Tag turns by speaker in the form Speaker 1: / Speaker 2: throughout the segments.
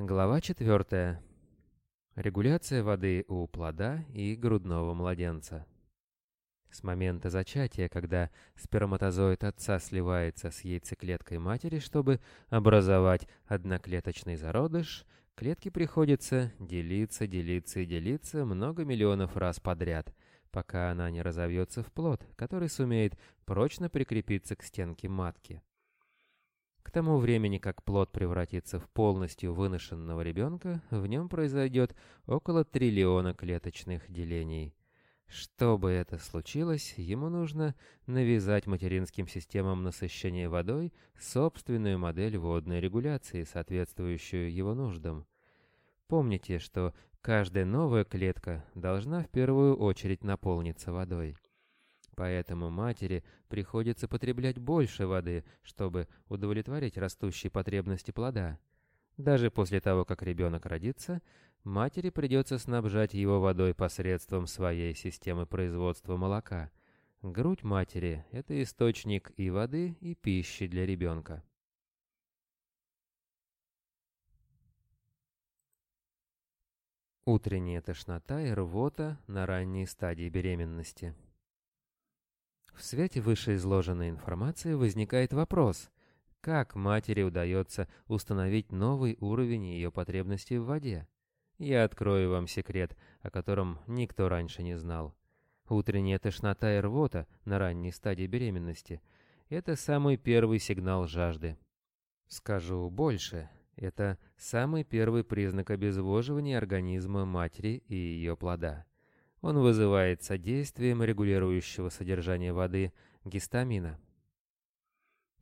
Speaker 1: Глава 4. Регуляция воды у плода и грудного младенца. С момента зачатия, когда сперматозоид отца сливается с яйцеклеткой матери, чтобы образовать одноклеточный зародыш, клетке приходится делиться, делиться и делиться много миллионов раз подряд, пока она не разовьется в плод, который сумеет прочно прикрепиться к стенке матки. К тому времени, как плод превратится в полностью выношенного ребенка, в нем произойдет около триллиона клеточных делений. Чтобы это случилось, ему нужно навязать материнским системам насыщения водой собственную модель водной регуляции, соответствующую его нуждам. Помните, что каждая новая клетка должна в первую очередь наполниться водой. Поэтому матери приходится потреблять больше воды, чтобы удовлетворить растущие потребности плода. Даже после того, как ребенок родится, матери придется снабжать его водой посредством своей системы производства молока. Грудь матери – это источник и воды, и пищи для ребенка. Утренняя тошнота и рвота на ранней стадии беременности. В свете вышеизложенной информации возникает вопрос, как матери удается установить новый уровень ее потребностей в воде? Я открою вам секрет, о котором никто раньше не знал. Утренняя тошнота и рвота на ранней стадии беременности – это самый первый сигнал жажды. Скажу больше, это самый первый признак обезвоживания организма матери и ее плода. Он вызывается действием регулирующего содержание воды гистамина.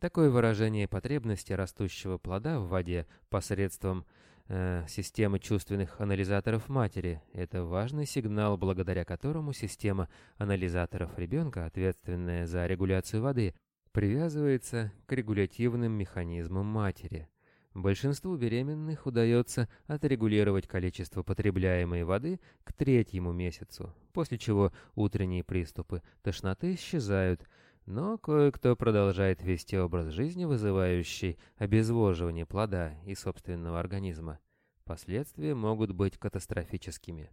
Speaker 1: Такое выражение потребности растущего плода в воде посредством э, системы чувственных анализаторов матери – это важный сигнал, благодаря которому система анализаторов ребенка, ответственная за регуляцию воды, привязывается к регулятивным механизмам матери – Большинству беременных удается отрегулировать количество потребляемой воды к третьему месяцу, после чего утренние приступы тошноты исчезают, но кое-кто продолжает вести образ жизни, вызывающий обезвоживание плода и собственного организма. Последствия могут быть катастрофическими.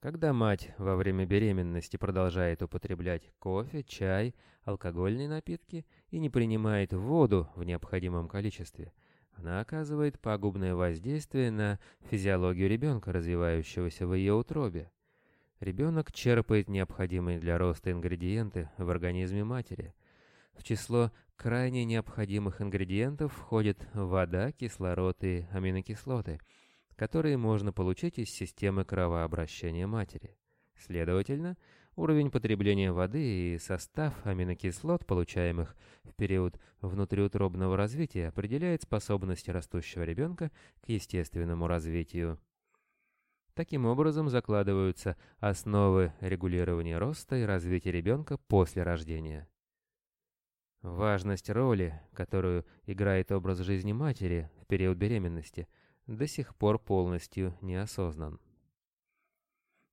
Speaker 1: Когда мать во время беременности продолжает употреблять кофе, чай, алкогольные напитки и не принимает воду в необходимом количестве, она оказывает пагубное воздействие на физиологию ребенка, развивающегося в ее утробе. Ребенок черпает необходимые для роста ингредиенты в организме матери. В число крайне необходимых ингредиентов входят вода, кислород и аминокислоты – которые можно получить из системы кровообращения матери. Следовательно, уровень потребления воды и состав аминокислот, получаемых в период внутриутробного развития, определяет способность растущего ребенка к естественному развитию. Таким образом закладываются основы регулирования роста и развития ребенка после рождения. Важность роли, которую играет образ жизни матери в период беременности – до сих пор полностью не осознан.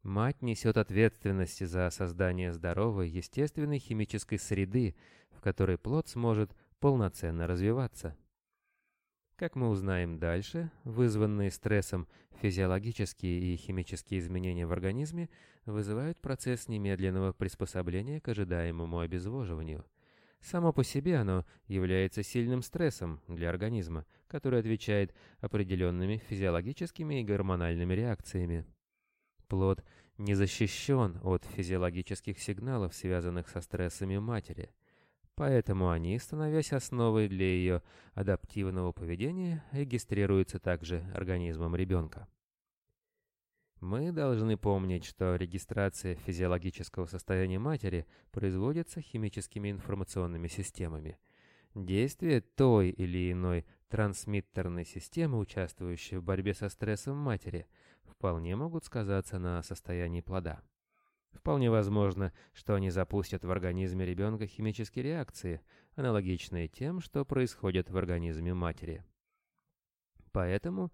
Speaker 1: Мать несет ответственность за создание здоровой, естественной химической среды, в которой плод сможет полноценно развиваться. Как мы узнаем дальше, вызванные стрессом физиологические и химические изменения в организме вызывают процесс немедленного приспособления к ожидаемому обезвоживанию – Само по себе оно является сильным стрессом для организма, который отвечает определенными физиологическими и гормональными реакциями. Плод не защищен от физиологических сигналов, связанных со стрессами матери, поэтому они, становясь основой для ее адаптивного поведения, регистрируются также организмом ребенка. Мы должны помнить, что регистрация физиологического состояния матери производится химическими информационными системами. Действие той или иной трансмиттерной системы, участвующей в борьбе со стрессом матери, вполне могут сказаться на состоянии плода. Вполне возможно, что они запустят в организме ребенка химические реакции, аналогичные тем, что происходит в организме матери. Поэтому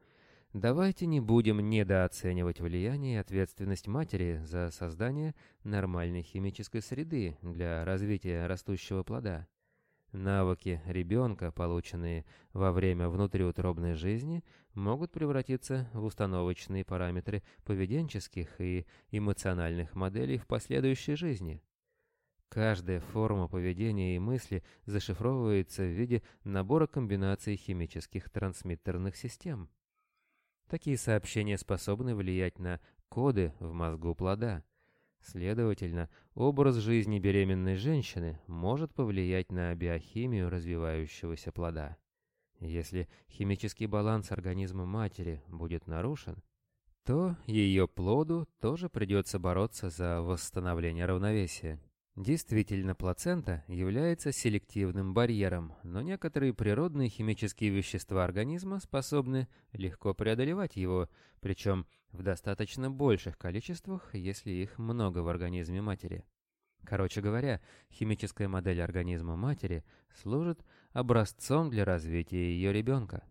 Speaker 1: Давайте не будем недооценивать влияние и ответственность матери за создание нормальной химической среды для развития растущего плода. Навыки ребенка, полученные во время внутриутробной жизни, могут превратиться в установочные параметры поведенческих и эмоциональных моделей в последующей жизни. Каждая форма поведения и мысли зашифровывается в виде набора комбинаций химических трансмиттерных систем. Такие сообщения способны влиять на коды в мозгу плода. Следовательно, образ жизни беременной женщины может повлиять на биохимию развивающегося плода. Если химический баланс организма матери будет нарушен, то ее плоду тоже придется бороться за восстановление равновесия. Действительно, плацента является селективным барьером, но некоторые природные химические вещества организма способны легко преодолевать его, причем в достаточно больших количествах, если их много в организме матери. Короче говоря, химическая модель организма матери служит образцом для развития ее ребенка.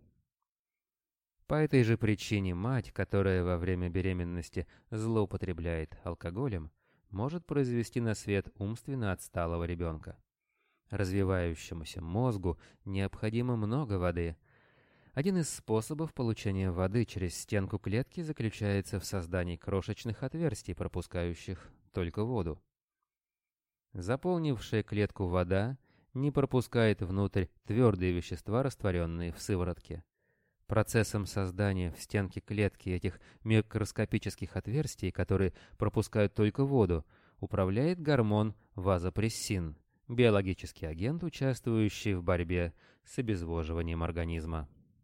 Speaker 1: По этой же причине мать, которая во время беременности злоупотребляет алкоголем, может произвести на свет умственно отсталого ребенка. Развивающемуся мозгу необходимо много воды. Один из способов получения воды через стенку клетки заключается в создании крошечных отверстий, пропускающих только воду. Заполнившая клетку вода не пропускает внутрь твердые вещества, растворенные в сыворотке. Процессом создания в стенке клетки этих микроскопических отверстий, которые пропускают только воду, управляет гормон вазопрессин, биологический агент, участвующий в борьбе с обезвоживанием организма.